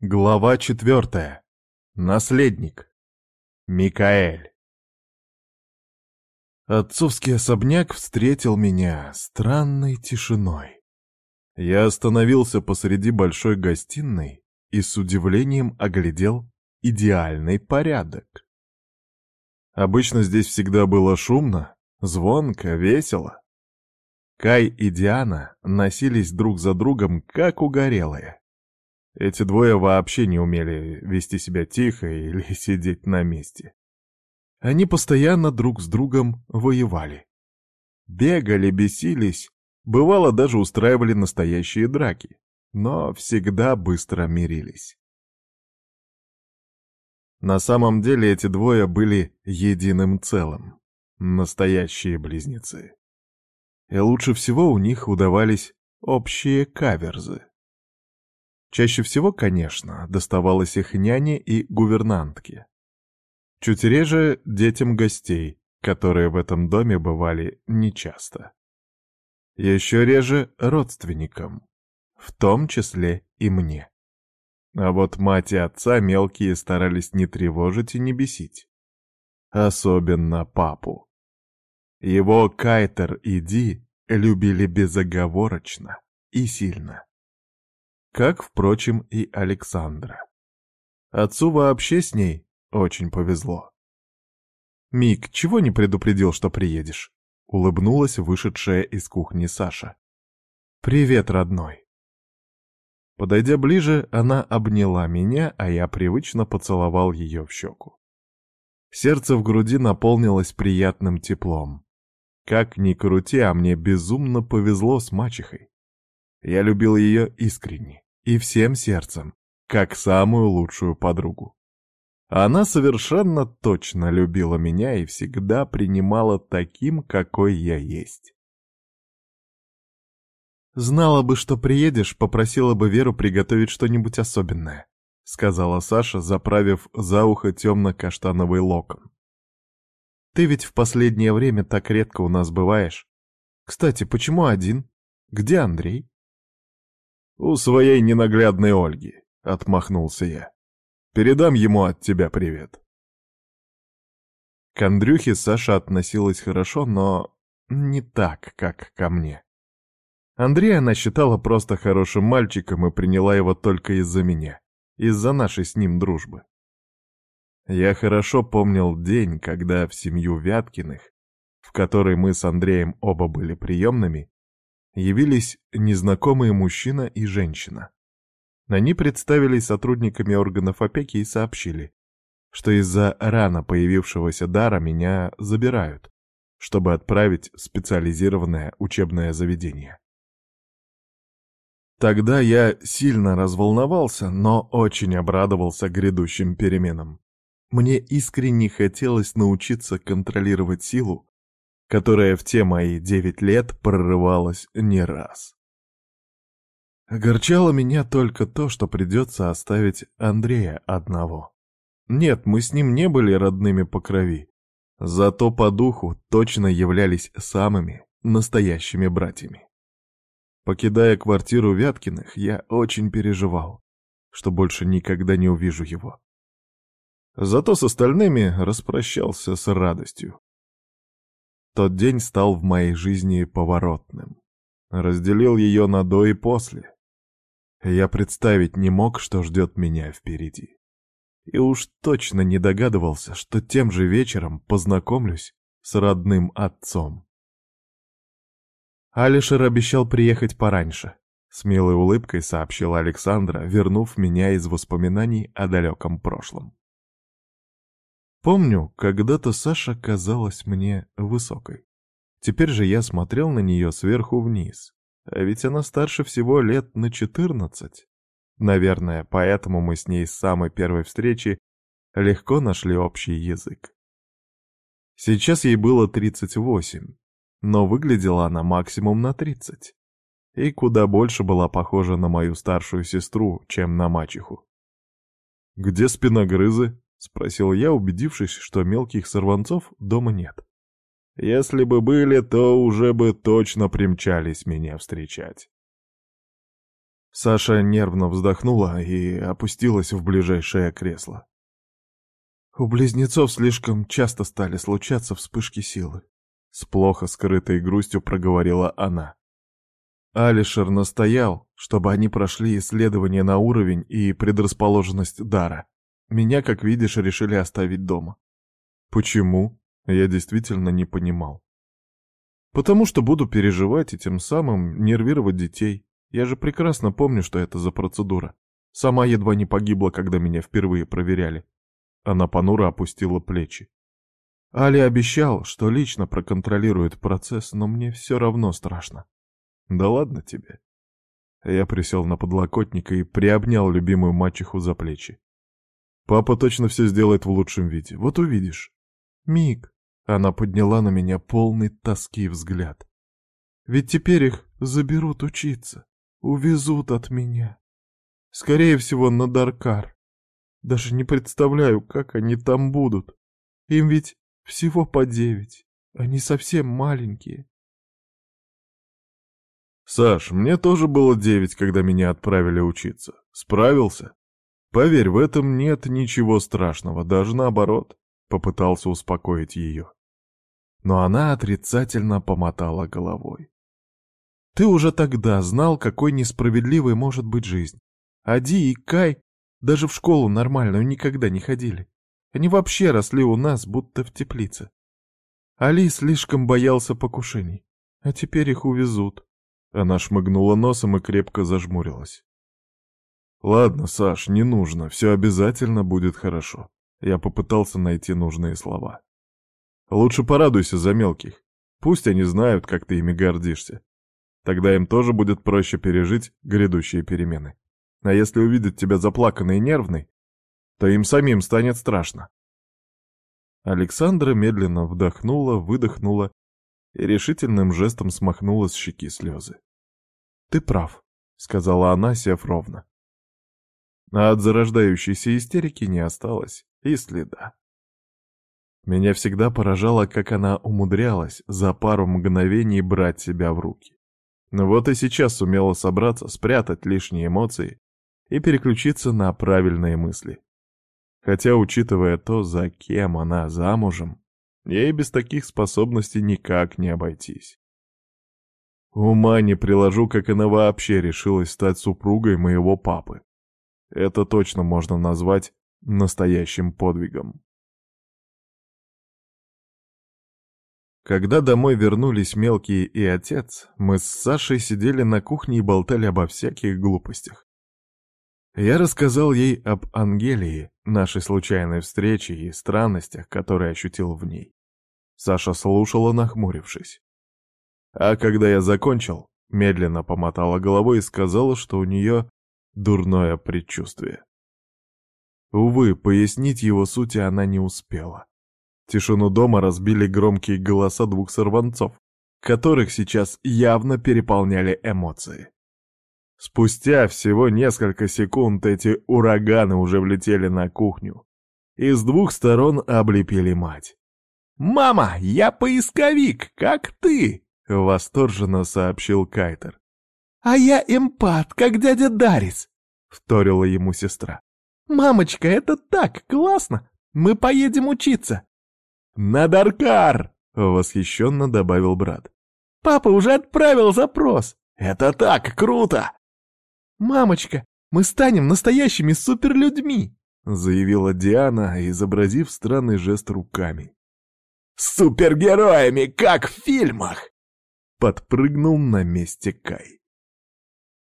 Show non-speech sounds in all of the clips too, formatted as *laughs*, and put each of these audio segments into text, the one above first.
Глава четвертая. Наследник. Микаэль. Отцовский особняк встретил меня странной тишиной. Я остановился посреди большой гостиной и с удивлением оглядел идеальный порядок. Обычно здесь всегда было шумно, звонко, весело. Кай и Диана носились друг за другом, как угорелые. Эти двое вообще не умели вести себя тихо или *laughs* сидеть на месте. Они постоянно друг с другом воевали. Бегали, бесились, бывало даже устраивали настоящие драки, но всегда быстро мирились. На самом деле эти двое были единым целым, настоящие близнецы. И лучше всего у них удавались общие каверзы. Чаще всего, конечно, доставалось их няне и гувернантке. Чуть реже детям гостей, которые в этом доме бывали нечасто. Еще реже родственникам, в том числе и мне. А вот мать и отца мелкие старались не тревожить и не бесить. Особенно папу. Его Кайтер и Ди любили безоговорочно и сильно как, впрочем, и Александра. Отцу вообще с ней очень повезло. «Мик, чего не предупредил, что приедешь?» — улыбнулась вышедшая из кухни Саша. «Привет, родной!» Подойдя ближе, она обняла меня, а я привычно поцеловал ее в щеку. Сердце в груди наполнилось приятным теплом. Как ни крути, а мне безумно повезло с мачехой. Я любил ее искренне и всем сердцем, как самую лучшую подругу. Она совершенно точно любила меня и всегда принимала таким, какой я есть. «Знала бы, что приедешь, попросила бы Веру приготовить что-нибудь особенное», — сказала Саша, заправив за ухо темно-каштановый локон. «Ты ведь в последнее время так редко у нас бываешь. Кстати, почему один? Где Андрей?» «У своей ненаглядной Ольги», — отмахнулся я. «Передам ему от тебя привет». К Андрюхе Саша относилась хорошо, но не так, как ко мне. Андрея она считала просто хорошим мальчиком и приняла его только из-за меня, из-за нашей с ним дружбы. Я хорошо помнил день, когда в семью Вяткиных, в которой мы с Андреем оба были приемными, явились незнакомые мужчина и женщина. Они представились сотрудниками органов опеки и сообщили, что из-за рано появившегося дара меня забирают, чтобы отправить в специализированное учебное заведение. Тогда я сильно разволновался, но очень обрадовался грядущим переменам. Мне искренне хотелось научиться контролировать силу которая в те мои девять лет прорывалась не раз. Огорчало меня только то, что придется оставить Андрея одного. Нет, мы с ним не были родными по крови, зато по духу точно являлись самыми настоящими братьями. Покидая квартиру Вяткиных, я очень переживал, что больше никогда не увижу его. Зато с остальными распрощался с радостью. Тот день стал в моей жизни поворотным. Разделил ее на до и после. Я представить не мог, что ждет меня впереди. И уж точно не догадывался, что тем же вечером познакомлюсь с родным отцом. Алишер обещал приехать пораньше. С милой улыбкой сообщила Александра, вернув меня из воспоминаний о далеком прошлом. Помню, когда-то Саша казалась мне высокой. Теперь же я смотрел на нее сверху вниз. А ведь она старше всего лет на четырнадцать. Наверное, поэтому мы с ней с самой первой встречи легко нашли общий язык. Сейчас ей было 38, но выглядела она максимум на 30. И куда больше была похожа на мою старшую сестру, чем на мачеху. «Где спиногрызы?» — спросил я, убедившись, что мелких сорванцов дома нет. Если бы были, то уже бы точно примчались меня встречать. Саша нервно вздохнула и опустилась в ближайшее кресло. У близнецов слишком часто стали случаться вспышки силы. С плохо скрытой грустью проговорила она. Алишер настоял, чтобы они прошли исследование на уровень и предрасположенность дара. Меня, как видишь, решили оставить дома. Почему? Я действительно не понимал. Потому что буду переживать и тем самым нервировать детей. Я же прекрасно помню, что это за процедура. Сама едва не погибла, когда меня впервые проверяли. Она понуро опустила плечи. Али обещал, что лично проконтролирует процесс, но мне все равно страшно. Да ладно тебе. Я присел на подлокотник и приобнял любимую мачеху за плечи. Папа точно все сделает в лучшем виде, вот увидишь. Миг. Она подняла на меня полный тоски взгляд. Ведь теперь их заберут учиться, увезут от меня. Скорее всего, на Даркар. Даже не представляю, как они там будут. Им ведь всего по девять. Они совсем маленькие. Саш, мне тоже было девять, когда меня отправили учиться. Справился? Поверь, в этом нет ничего страшного, даже наоборот. Попытался успокоить ее. Но она отрицательно помотала головой. Ты уже тогда знал, какой несправедливой может быть жизнь. Ади и Кай даже в школу нормальную никогда не ходили. Они вообще росли у нас, будто в теплице. Али слишком боялся покушений, а теперь их увезут. Она шмыгнула носом и крепко зажмурилась. «Ладно, Саш, не нужно, все обязательно будет хорошо». Я попытался найти нужные слова. «Лучше порадуйся за мелких. Пусть они знают, как ты ими гордишься. Тогда им тоже будет проще пережить грядущие перемены». А если увидят тебя заплаканной и нервной, то им самим станет страшно. Александра медленно вдохнула, выдохнула и решительным жестом смахнула с щеки слезы. «Ты прав», — сказала она, сев ровно. А от зарождающейся истерики не осталось и следа. Меня всегда поражало, как она умудрялась за пару мгновений брать себя в руки. Но вот и сейчас сумела собраться, спрятать лишние эмоции и переключиться на правильные мысли. Хотя, учитывая то, за кем она замужем, ей без таких способностей никак не обойтись. Ума не приложу, как она вообще решилась стать супругой моего папы. Это точно можно назвать настоящим подвигом. Когда домой вернулись мелкие и отец, мы с Сашей сидели на кухне и болтали обо всяких глупостях. Я рассказал ей об Ангелии, нашей случайной встрече и странностях, которые ощутил в ней. Саша слушала, нахмурившись. А когда я закончил, медленно помотала головой и сказала, что у нее дурное предчувствие. Увы, пояснить его сути она не успела. Тишину дома разбили громкие голоса двух сорванцов, которых сейчас явно переполняли эмоции. Спустя всего несколько секунд эти ураганы уже влетели на кухню и с двух сторон облепили мать. «Мама, я поисковик, как ты!» — восторженно сообщил Кайтер. «А я эмпат, как дядя Дарис!» — вторила ему сестра. «Мамочка, это так классно! Мы поедем учиться!» «На Даркар!» — восхищенно добавил брат. «Папа уже отправил запрос!» «Это так круто!» «Мамочка, мы станем настоящими суперлюдьми!» — заявила Диана, изобразив странный жест руками. «Супергероями, как в фильмах!» — подпрыгнул на месте Кай.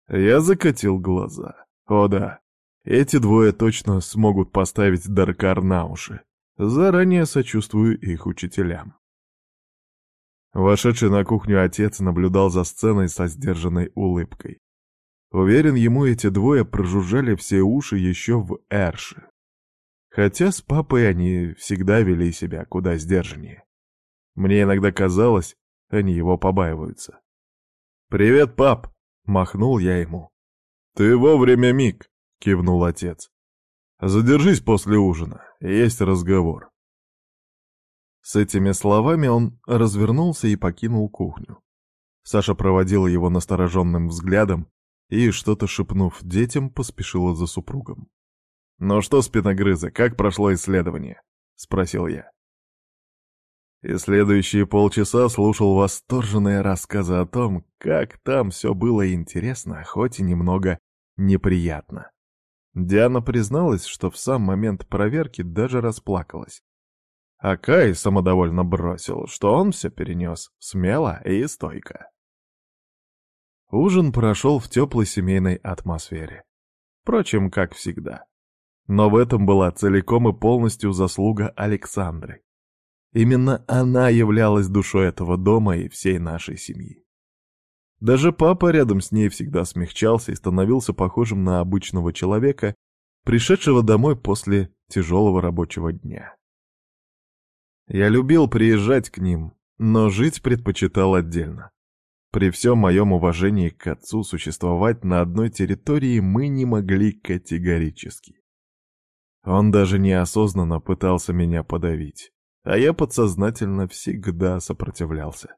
Я закатил глаза. О да, эти двое точно смогут поставить Даркар на уши. Заранее сочувствую их учителям. Вошедший на кухню отец наблюдал за сценой со сдержанной улыбкой. Уверен, ему эти двое прожужжали все уши еще в Эрше. Хотя с папой они всегда вели себя куда сдержаннее. Мне иногда казалось, они его побаиваются. «Привет, пап!» — махнул я ему. «Ты вовремя, Мик!» — кивнул отец. «Задержись после ужина, есть разговор». С этими словами он развернулся и покинул кухню. Саша проводила его настороженным взглядом, и, что-то шепнув детям, поспешила за супругом. «Ну что, спиногрызы, как прошло исследование?» — спросил я. И следующие полчаса слушал восторженные рассказы о том, как там все было интересно, хоть и немного неприятно. Диана призналась, что в сам момент проверки даже расплакалась. А Кай самодовольно бросил, что он все перенес смело и стойко. Ужин прошел в теплой семейной атмосфере. Впрочем, как всегда. Но в этом была целиком и полностью заслуга Александры. Именно она являлась душой этого дома и всей нашей семьи. Даже папа рядом с ней всегда смягчался и становился похожим на обычного человека, пришедшего домой после тяжелого рабочего дня. Я любил приезжать к ним, но жить предпочитал отдельно. При всем моем уважении к отцу существовать на одной территории мы не могли категорически. Он даже неосознанно пытался меня подавить, а я подсознательно всегда сопротивлялся.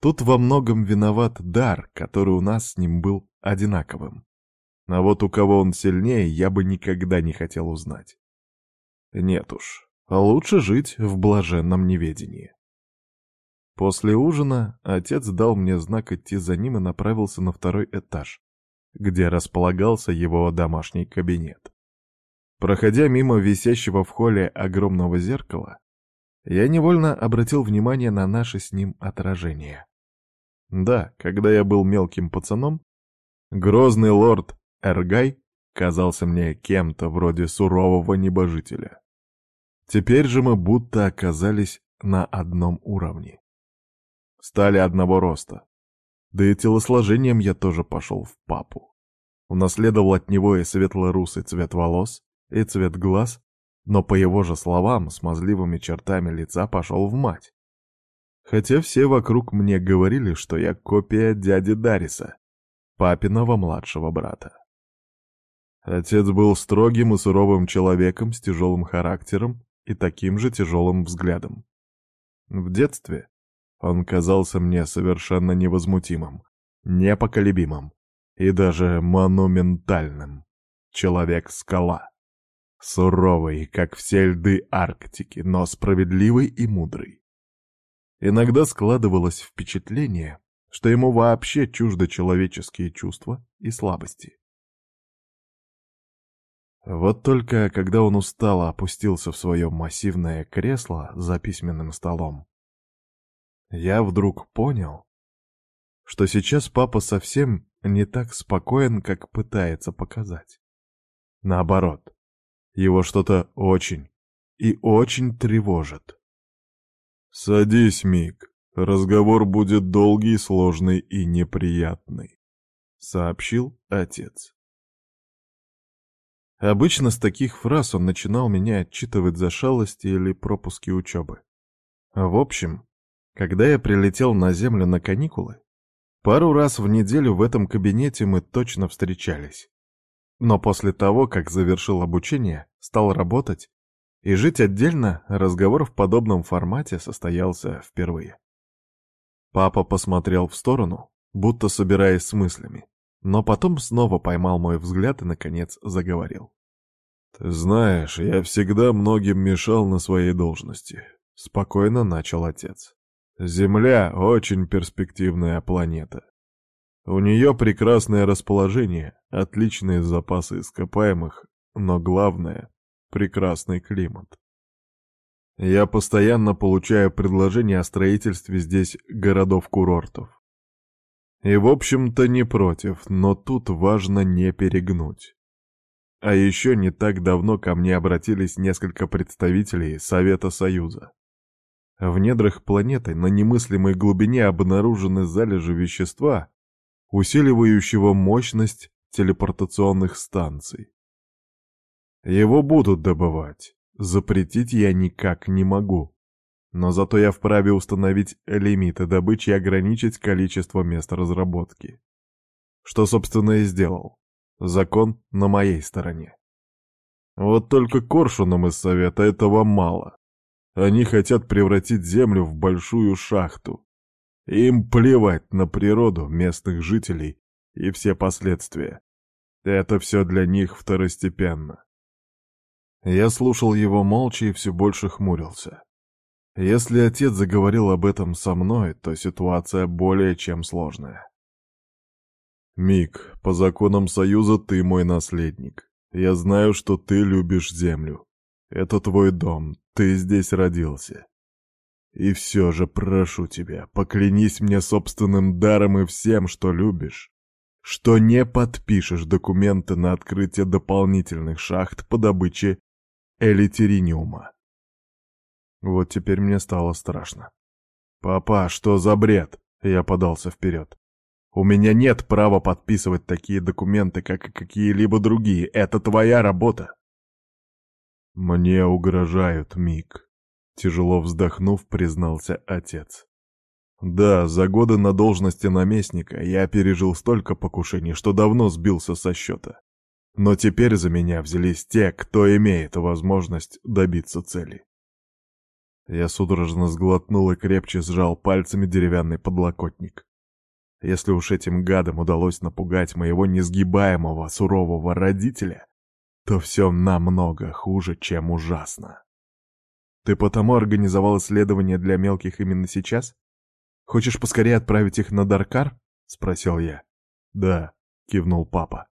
Тут во многом виноват дар, который у нас с ним был одинаковым. А вот у кого он сильнее, я бы никогда не хотел узнать. Нет уж, лучше жить в блаженном неведении. После ужина отец дал мне знак идти за ним и направился на второй этаж, где располагался его домашний кабинет. Проходя мимо висящего в холле огромного зеркала, я невольно обратил внимание на наше с ним отражение. Да, когда я был мелким пацаном, грозный лорд Эргай казался мне кем-то вроде сурового небожителя. Теперь же мы будто оказались на одном уровне. Стали одного роста. Да и телосложением я тоже пошел в папу. Унаследовал от него и светло-русый цвет волос, и цвет глаз, но по его же словам, смазливыми чертами лица пошел в мать. Хотя все вокруг мне говорили, что я копия дяди Дариса, папиного младшего брата. Отец был строгим и суровым человеком с тяжелым характером и таким же тяжелым взглядом. В детстве он казался мне совершенно невозмутимым, непоколебимым и даже монументальным. Человек-скала. Суровый, как все льды Арктики, но справедливый и мудрый. Иногда складывалось впечатление, что ему вообще чуждо человеческие чувства и слабости. Вот только когда он устало опустился в свое массивное кресло за письменным столом, я вдруг понял, что сейчас папа совсем не так спокоен, как пытается показать. Наоборот, его что-то очень и очень тревожит. «Садись, Мик. Разговор будет долгий, сложный и неприятный», — сообщил отец. Обычно с таких фраз он начинал меня отчитывать за шалости или пропуски учебы. В общем, когда я прилетел на землю на каникулы, пару раз в неделю в этом кабинете мы точно встречались. Но после того, как завершил обучение, стал работать, и жить отдельно разговор в подобном формате состоялся впервые. Папа посмотрел в сторону, будто собираясь с мыслями, но потом снова поймал мой взгляд и, наконец, заговорил. «Ты знаешь, я всегда многим мешал на своей должности», — спокойно начал отец. «Земля — очень перспективная планета. У нее прекрасное расположение, отличные запасы ископаемых, но главное прекрасный климат. Я постоянно получаю предложения о строительстве здесь городов-курортов. И, в общем-то, не против, но тут важно не перегнуть. А еще не так давно ко мне обратились несколько представителей Совета Союза. В недрах планеты на немыслимой глубине обнаружены залежи вещества, усиливающего мощность телепортационных станций. Его будут добывать. Запретить я никак не могу. Но зато я вправе установить лимиты добычи и ограничить количество мест разработки. Что, собственно, и сделал. Закон на моей стороне. Вот только коршунам из Совета этого мало. Они хотят превратить Землю в большую шахту. Им плевать на природу, местных жителей и все последствия. Это все для них второстепенно. Я слушал его молча и все больше хмурился. Если отец заговорил об этом со мной, то ситуация более чем сложная. «Мик, по законам Союза ты мой наследник. Я знаю, что ты любишь землю. Это твой дом, ты здесь родился. И все же прошу тебя, поклянись мне собственным даром и всем, что любишь, что не подпишешь документы на открытие дополнительных шахт по добыче элитериниума. Вот теперь мне стало страшно. «Папа, что за бред?» Я подался вперед. «У меня нет права подписывать такие документы, как и какие-либо другие. Это твоя работа!» «Мне угрожают, Мик», — тяжело вздохнув, признался отец. «Да, за годы на должности наместника я пережил столько покушений, что давно сбился со счета. Но теперь за меня взялись те, кто имеет возможность добиться цели. Я судорожно сглотнул и крепче сжал пальцами деревянный подлокотник. Если уж этим гадам удалось напугать моего несгибаемого сурового родителя, то все намного хуже, чем ужасно. Ты потому организовал исследование для мелких именно сейчас? Хочешь поскорее отправить их на Даркар? Спросил я. Да, кивнул папа.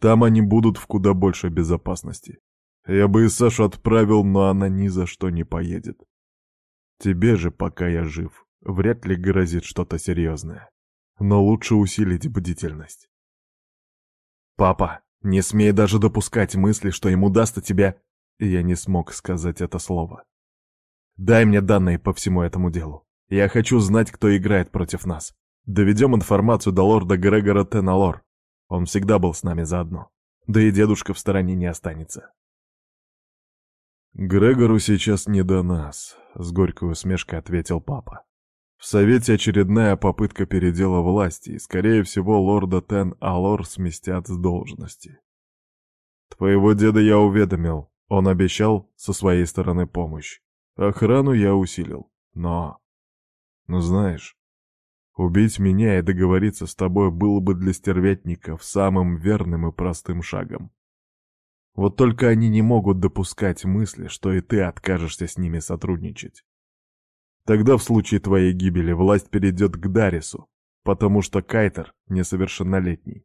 Там они будут в куда большей безопасности. Я бы и Сашу отправил, но она ни за что не поедет. Тебе же, пока я жив, вряд ли грозит что-то серьезное. Но лучше усилить бдительность. Папа, не смей даже допускать мысли, что им удастся тебя... Я не смог сказать это слово. Дай мне данные по всему этому делу. Я хочу знать, кто играет против нас. Доведем информацию до лорда Грегора Теналор. Он всегда был с нами заодно. Да и дедушка в стороне не останется. «Грегору сейчас не до нас», — с горькой усмешкой ответил папа. «В Совете очередная попытка передела власти, и, скорее всего, лорда Тен Алор сместят с должности. Твоего деда я уведомил, он обещал со своей стороны помощь. Охрану я усилил, но... Ну знаешь, Убить меня и договориться с тобой было бы для стервятников самым верным и простым шагом. Вот только они не могут допускать мысли, что и ты откажешься с ними сотрудничать. Тогда в случае твоей гибели власть перейдет к Дарису, потому что Кайтер несовершеннолетний.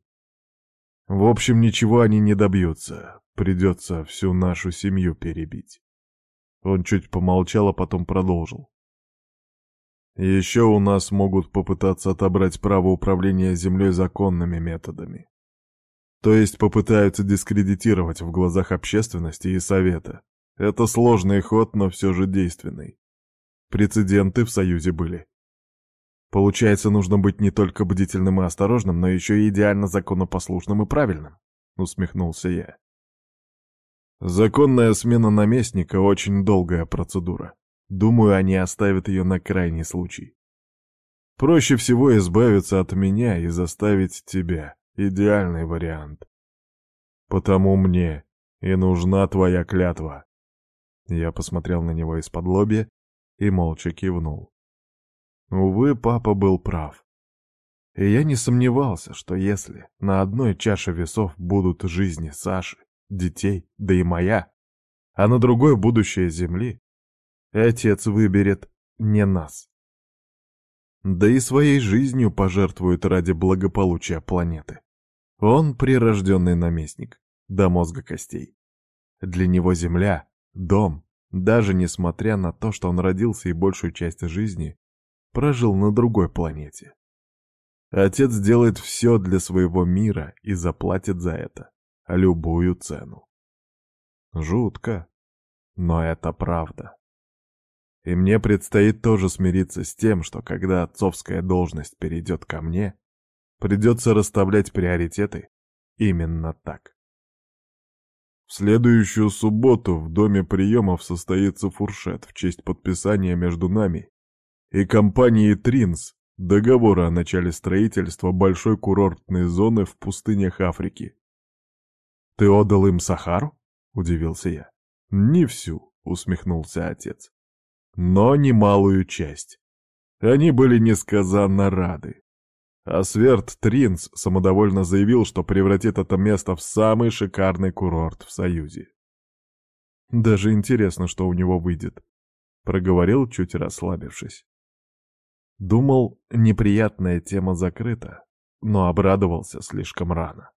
В общем, ничего они не добьются, придется всю нашу семью перебить. Он чуть помолчал, а потом продолжил. Еще у нас могут попытаться отобрать право управления землей законными методами. То есть попытаются дискредитировать в глазах общественности и совета. Это сложный ход, но все же действенный. Прецеденты в Союзе были. Получается, нужно быть не только бдительным и осторожным, но еще и идеально законопослушным и правильным, усмехнулся я. Законная смена наместника — очень долгая процедура. Думаю, они оставят ее на крайний случай. Проще всего избавиться от меня и заставить тебя. Идеальный вариант. Потому мне и нужна твоя клятва. Я посмотрел на него из-под лобья и молча кивнул. Увы, папа был прав. И я не сомневался, что если на одной чаше весов будут жизни Саши, детей, да и моя, а на другой будущее Земли, Отец выберет не нас. Да и своей жизнью пожертвует ради благополучия планеты. Он прирожденный наместник, до мозга костей. Для него Земля — дом, даже несмотря на то, что он родился и большую часть жизни прожил на другой планете. Отец делает все для своего мира и заплатит за это любую цену. Жутко, но это правда. И мне предстоит тоже смириться с тем, что когда отцовская должность перейдет ко мне, придется расставлять приоритеты именно так. В следующую субботу в доме приемов состоится фуршет в честь подписания между нами и компанией Тринс договора о начале строительства большой курортной зоны в пустынях Африки. «Ты отдал им Сахару?» — удивился я. «Не всю», — усмехнулся отец но немалую часть. Они были несказанно рады. А Сверд Тринс самодовольно заявил, что превратит это место в самый шикарный курорт в Союзе. Даже интересно, что у него выйдет. Проговорил, чуть расслабившись. Думал, неприятная тема закрыта, но обрадовался слишком рано.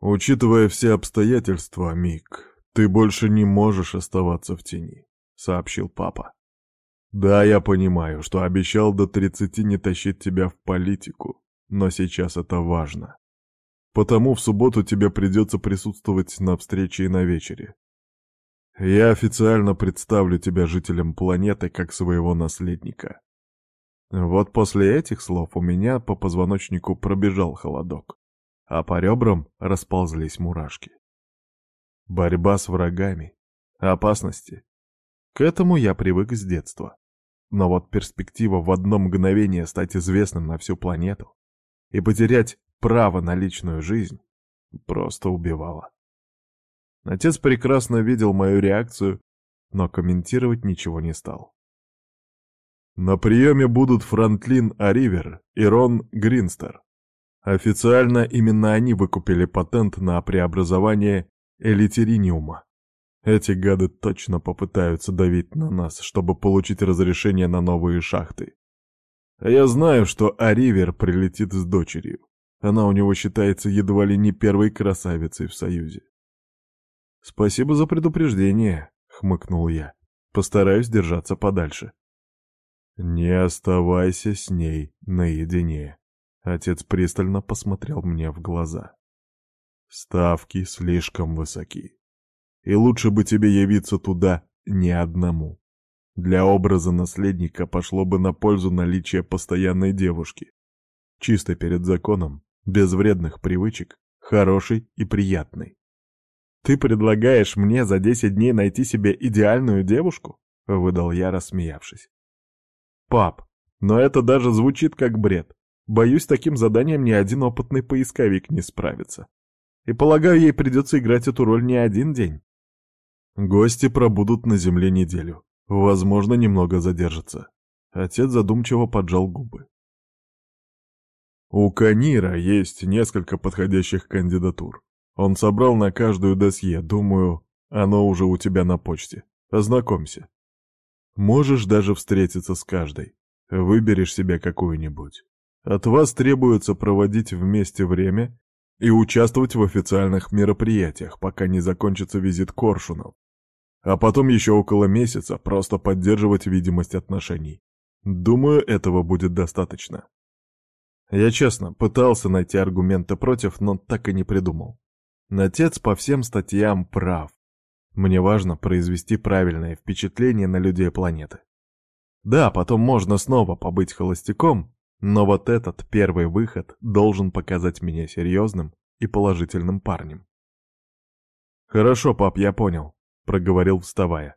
«Учитывая все обстоятельства, Мик, ты больше не можешь оставаться в тени», — сообщил папа. «Да, я понимаю, что обещал до тридцати не тащить тебя в политику, но сейчас это важно. Потому в субботу тебе придется присутствовать на встрече и на вечере. Я официально представлю тебя жителям планеты как своего наследника. Вот после этих слов у меня по позвоночнику пробежал холодок, а по ребрам расползлись мурашки. Борьба с врагами, опасности. К этому я привык с детства. Но вот перспектива в одно мгновение стать известным на всю планету и потерять право на личную жизнь просто убивала. Отец прекрасно видел мою реакцию, но комментировать ничего не стал. На приеме будут Франклин Аривер и Рон Гринстер. Официально именно они выкупили патент на преобразование элитериниума. Эти гады точно попытаются давить на нас, чтобы получить разрешение на новые шахты. А я знаю, что Аривер прилетит с дочерью. Она у него считается едва ли не первой красавицей в Союзе. «Спасибо за предупреждение», — хмыкнул я. «Постараюсь держаться подальше». «Не оставайся с ней наедине», — отец пристально посмотрел мне в глаза. «Ставки слишком высоки, и лучше бы тебе явиться туда не одному. Для образа наследника пошло бы на пользу наличие постоянной девушки, чистой перед законом, без вредных привычек, хорошей и приятной. «Ты предлагаешь мне за десять дней найти себе идеальную девушку?» — выдал я, рассмеявшись. Пап, но это даже звучит как бред. Боюсь, таким заданием ни один опытный поисковик не справится. И полагаю, ей придется играть эту роль не один день. Гости пробудут на земле неделю. Возможно, немного задержатся. Отец задумчиво поджал губы. У Канира есть несколько подходящих кандидатур. Он собрал на каждую досье, думаю, оно уже у тебя на почте. Ознакомься. Можешь даже встретиться с каждой. Выберешь себе какую-нибудь. От вас требуется проводить вместе время и участвовать в официальных мероприятиях, пока не закончится визит Коршунов. А потом еще около месяца просто поддерживать видимость отношений. Думаю, этого будет достаточно. Я честно пытался найти аргументы против, но так и не придумал. Отец по всем статьям прав. Мне важно произвести правильное впечатление на людей планеты. Да, потом можно снова побыть холостяком, но вот этот первый выход должен показать меня серьезным и положительным парнем. «Хорошо, пап, я понял», — проговорил, вставая.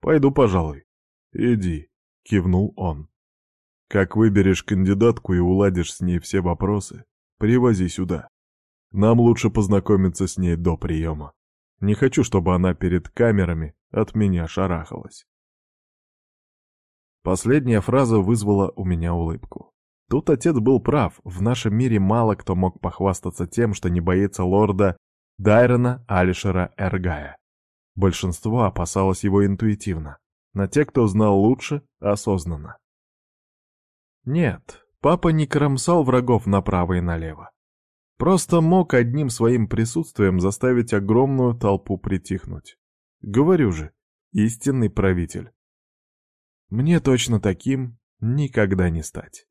«Пойду, пожалуй». «Иди», — кивнул он. «Как выберешь кандидатку и уладишь с ней все вопросы, привози сюда. Нам лучше познакомиться с ней до приема». Не хочу, чтобы она перед камерами от меня шарахалась. Последняя фраза вызвала у меня улыбку. Тут отец был прав, в нашем мире мало кто мог похвастаться тем, что не боится лорда Дайрона Алишера Эргая. Большинство опасалось его интуитивно, но те, кто знал лучше, осознанно. Нет, папа не кромсал врагов направо и налево. Просто мог одним своим присутствием заставить огромную толпу притихнуть. Говорю же, истинный правитель. Мне точно таким никогда не стать.